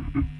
Mm-hmm.